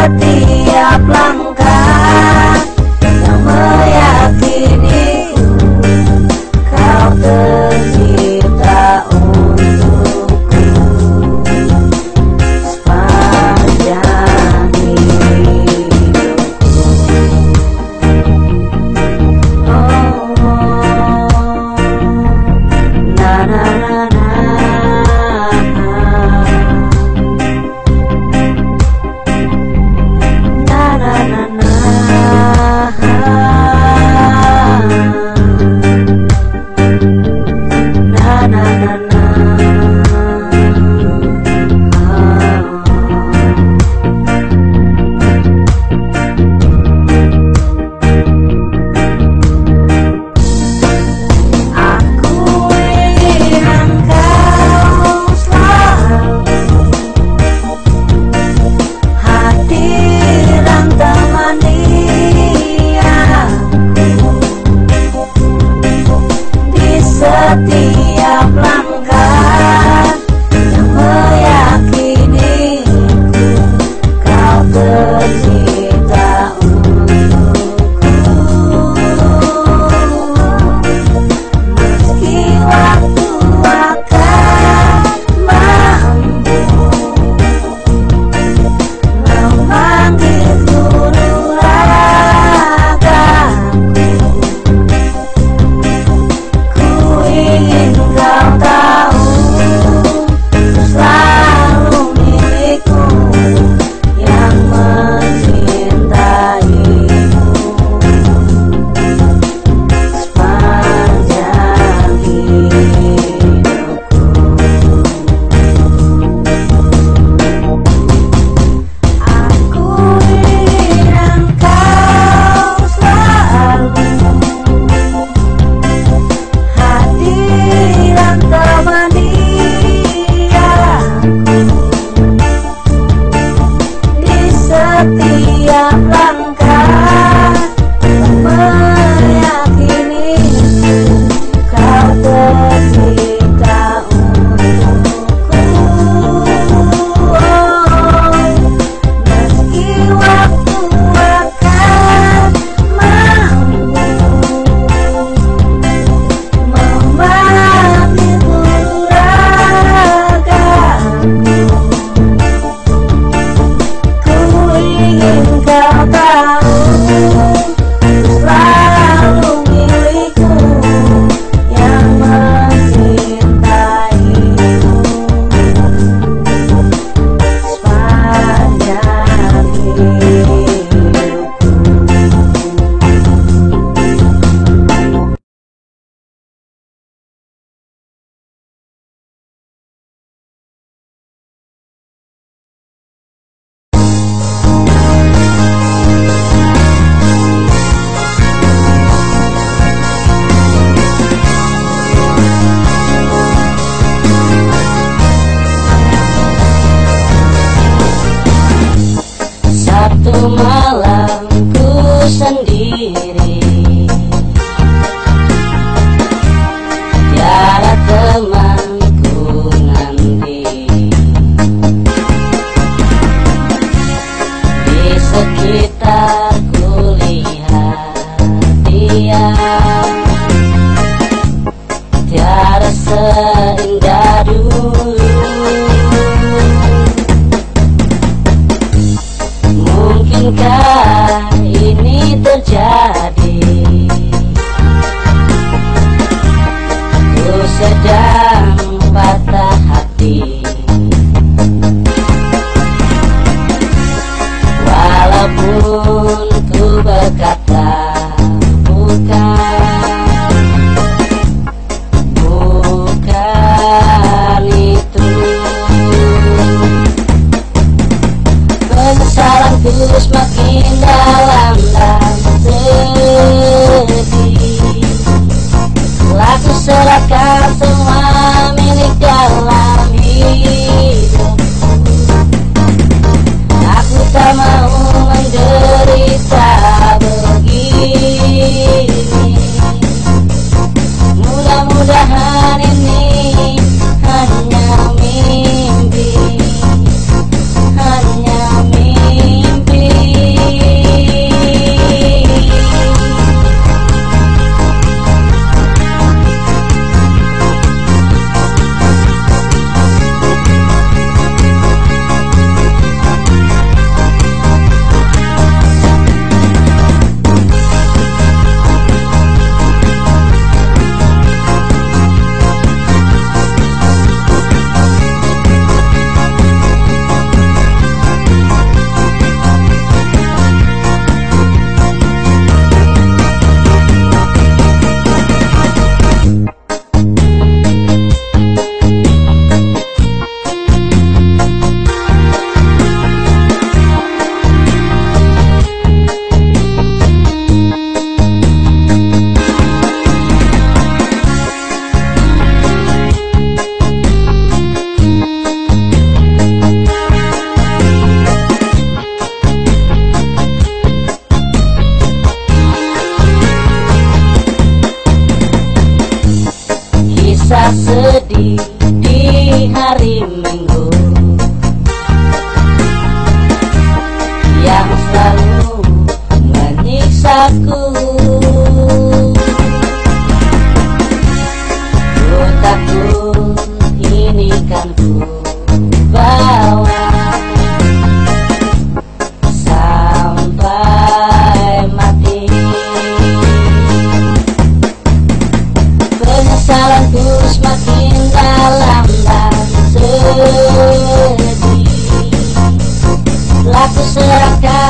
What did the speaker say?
setiap langkah. será caro.